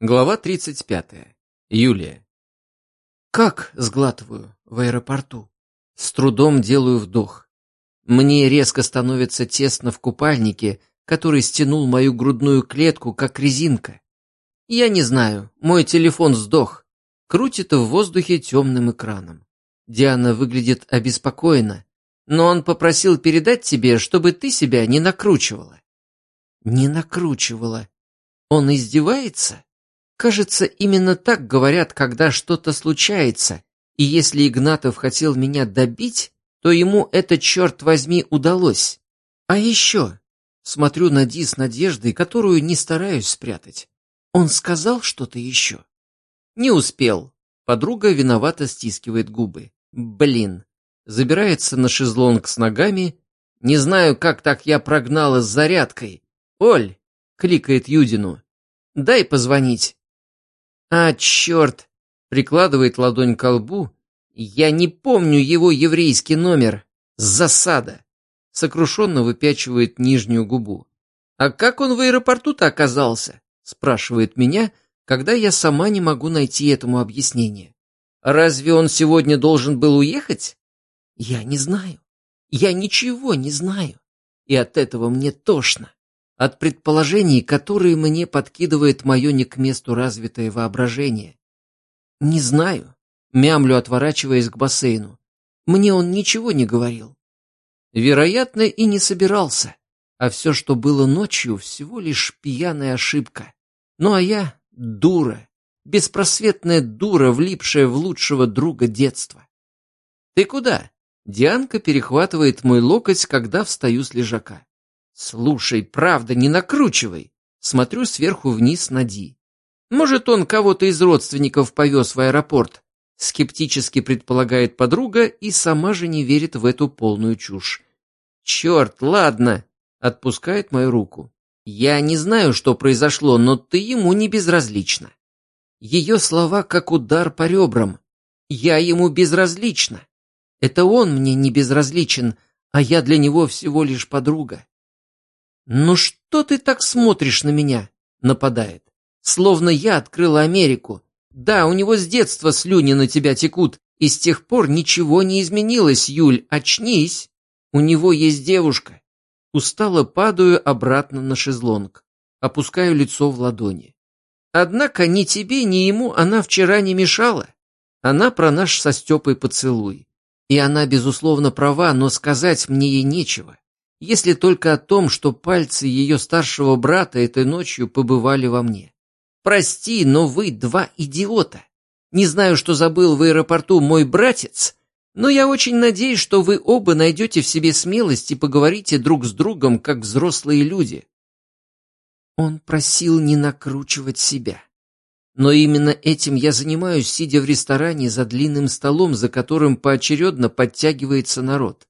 Глава 35. Юлия. Как сглатываю в аэропорту? С трудом делаю вдох. Мне резко становится тесно в купальнике, который стянул мою грудную клетку, как резинка. Я не знаю, мой телефон сдох. Крутит в воздухе темным экраном. Диана выглядит обеспокоена, но он попросил передать тебе, чтобы ты себя не накручивала. Не накручивала. Он издевается? Кажется, именно так говорят, когда что-то случается, и если Игнатов хотел меня добить, то ему это, черт возьми, удалось. А еще, смотрю на Ди с надеждой, которую не стараюсь спрятать. Он сказал что-то еще? Не успел. Подруга виновато стискивает губы. Блин. Забирается на шезлонг с ногами. Не знаю, как так я прогнала с зарядкой. «Оль!» — кликает Юдину. «Дай позвонить». «А, черт!» — прикладывает ладонь к лбу. «Я не помню его еврейский номер. Засада!» Сокрушенно выпячивает нижнюю губу. «А как он в аэропорту-то оказался?» — спрашивает меня, когда я сама не могу найти этому объяснение. «Разве он сегодня должен был уехать?» «Я не знаю. Я ничего не знаю. И от этого мне тошно от предположений, которые мне подкидывает мое не к месту развитое воображение. Не знаю, мямлю, отворачиваясь к бассейну. Мне он ничего не говорил. Вероятно, и не собирался, а все, что было ночью, всего лишь пьяная ошибка. Ну а я — дура, беспросветная дура, влипшая в лучшего друга детства. «Ты куда?» Дианка перехватывает мой локоть, когда встаю с лежака. Слушай, правда, не накручивай. Смотрю сверху вниз на Ди. Может, он кого-то из родственников повез в аэропорт? Скептически предполагает подруга и сама же не верит в эту полную чушь. Черт, ладно, отпускает мою руку. Я не знаю, что произошло, но ты ему не безразлична. Ее слова как удар по ребрам. Я ему безразлична. Это он мне не безразличен, а я для него всего лишь подруга. «Ну что ты так смотришь на меня?» — нападает. «Словно я открыла Америку. Да, у него с детства слюни на тебя текут, и с тех пор ничего не изменилось, Юль, очнись. У него есть девушка». Устало падаю обратно на шезлонг. Опускаю лицо в ладони. Однако ни тебе, ни ему она вчера не мешала. Она про наш со Степой поцелуй. И она, безусловно, права, но сказать мне ей нечего если только о том, что пальцы ее старшего брата этой ночью побывали во мне. Прости, но вы два идиота. Не знаю, что забыл в аэропорту мой братец, но я очень надеюсь, что вы оба найдете в себе смелость и поговорите друг с другом, как взрослые люди. Он просил не накручивать себя. Но именно этим я занимаюсь, сидя в ресторане за длинным столом, за которым поочередно подтягивается народ.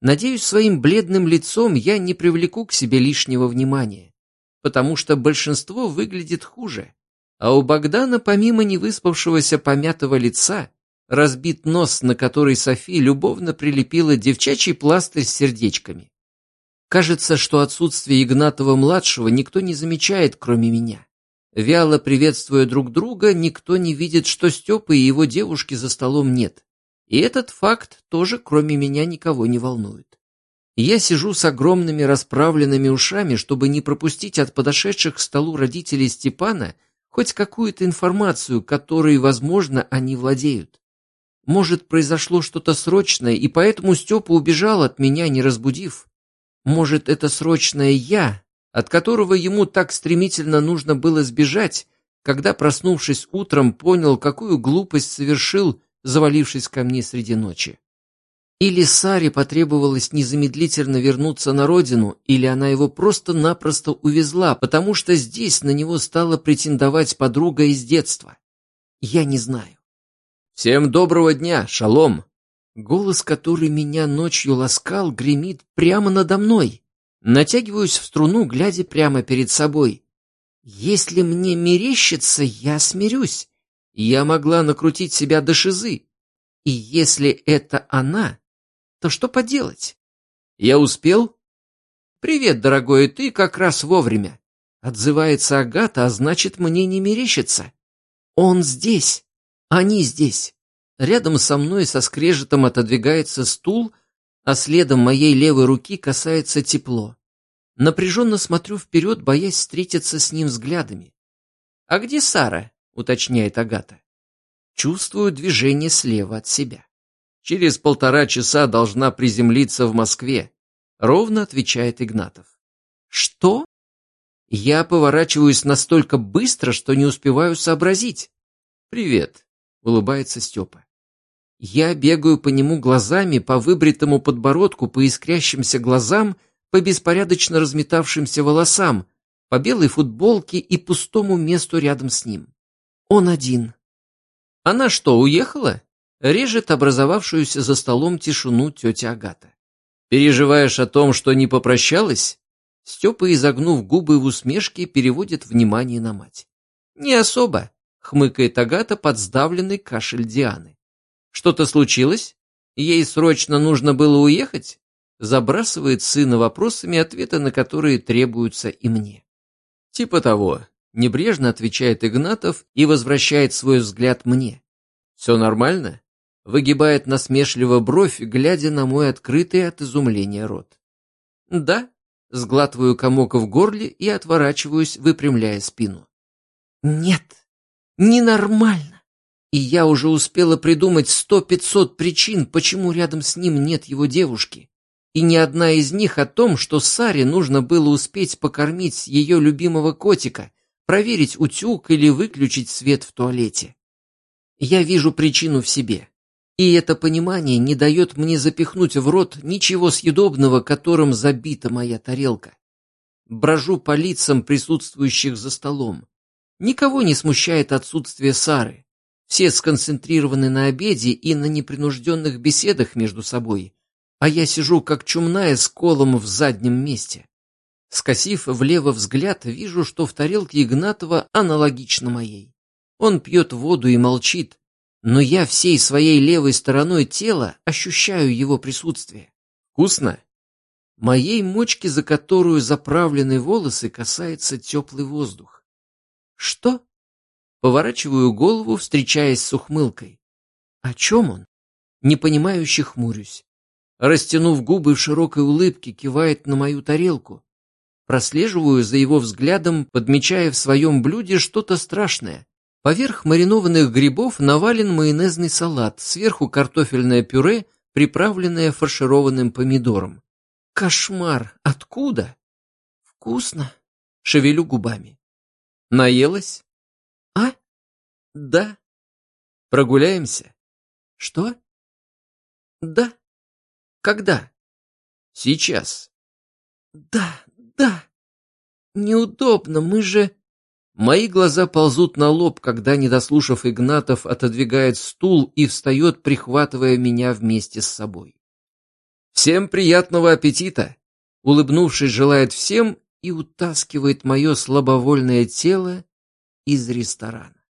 Надеюсь, своим бледным лицом я не привлеку к себе лишнего внимания, потому что большинство выглядит хуже, а у Богдана, помимо невыспавшегося помятого лица, разбит нос, на который Софи любовно прилепила девчачий пластырь с сердечками. Кажется, что отсутствие Игнатова-младшего никто не замечает, кроме меня. Вяло приветствуя друг друга, никто не видит, что Степы и его девушки за столом нет. И этот факт тоже, кроме меня, никого не волнует. Я сижу с огромными расправленными ушами, чтобы не пропустить от подошедших к столу родителей Степана хоть какую-то информацию, которой, возможно, они владеют. Может, произошло что-то срочное, и поэтому Степа убежал от меня, не разбудив. Может, это срочное я, от которого ему так стремительно нужно было сбежать, когда, проснувшись утром, понял, какую глупость совершил, завалившись ко мне среди ночи. Или Саре потребовалось незамедлительно вернуться на родину, или она его просто-напросто увезла, потому что здесь на него стала претендовать подруга из детства. Я не знаю. «Всем доброго дня, шалом!» Голос, который меня ночью ласкал, гремит прямо надо мной. Натягиваюсь в струну, глядя прямо перед собой. Если мне мерещится, я смирюсь. Я могла накрутить себя до шизы. И если это она, то что поделать? Я успел? Привет, дорогой, ты как раз вовремя. Отзывается Агата, а значит, мне не мерещится. Он здесь. Они здесь. Рядом со мной со скрежетом отодвигается стул, а следом моей левой руки касается тепло. Напряженно смотрю вперед, боясь встретиться с ним взглядами. «А где Сара?» — уточняет Агата. Чувствую движение слева от себя. «Через полтора часа должна приземлиться в Москве», — ровно отвечает Игнатов. «Что?» Я поворачиваюсь настолько быстро, что не успеваю сообразить. «Привет», — улыбается Степа. Я бегаю по нему глазами, по выбритому подбородку, по искрящимся глазам, по беспорядочно разметавшимся волосам, по белой футболке и пустому месту рядом с ним. Он один. Она что, уехала? Режет образовавшуюся за столом тишину тетя Агата. Переживаешь о том, что не попрощалась? Степа, изогнув губы в усмешке, переводит внимание на мать. «Не особо», — хмыкает Агата под сдавленный кашель Дианы. «Что-то случилось? Ей срочно нужно было уехать?» Забрасывает сына вопросами, ответы на которые требуются и мне. «Типа того», — небрежно отвечает Игнатов и возвращает свой взгляд мне. «Все нормально?» Выгибает насмешливо бровь, глядя на мой открытый от изумления рот. «Да», Сглатываю комок в горле и отворачиваюсь, выпрямляя спину. Нет, ненормально. И я уже успела придумать сто-пятьсот причин, почему рядом с ним нет его девушки. И ни одна из них о том, что Саре нужно было успеть покормить ее любимого котика, проверить утюг или выключить свет в туалете. Я вижу причину в себе. И это понимание не дает мне запихнуть в рот ничего съедобного, которым забита моя тарелка. Брожу по лицам присутствующих за столом. Никого не смущает отсутствие Сары. Все сконцентрированы на обеде и на непринужденных беседах между собой, а я сижу как чумная с колом в заднем месте. Скосив влево взгляд, вижу, что в тарелке Игнатова аналогично моей. Он пьет воду и молчит, но я всей своей левой стороной тела ощущаю его присутствие. Вкусно? Моей мочки, за которую заправлены волосы, касается теплый воздух. Что? Поворачиваю голову, встречаясь с ухмылкой. О чем он? Непонимающе хмурюсь. Растянув губы в широкой улыбке, кивает на мою тарелку. Прослеживаю за его взглядом, подмечая в своем блюде что-то страшное, Поверх маринованных грибов навален майонезный салат, сверху картофельное пюре, приправленное фаршированным помидором. Кошмар! Откуда? Вкусно. Шевелю губами. Наелась? А? Да. Прогуляемся? Что? Да. Когда? Сейчас. Да, да. Неудобно, мы же... Мои глаза ползут на лоб, когда, не дослушав Игнатов, отодвигает стул и встает, прихватывая меня вместе с собой. «Всем приятного аппетита!» Улыбнувшись, желает всем и утаскивает мое слабовольное тело из ресторана.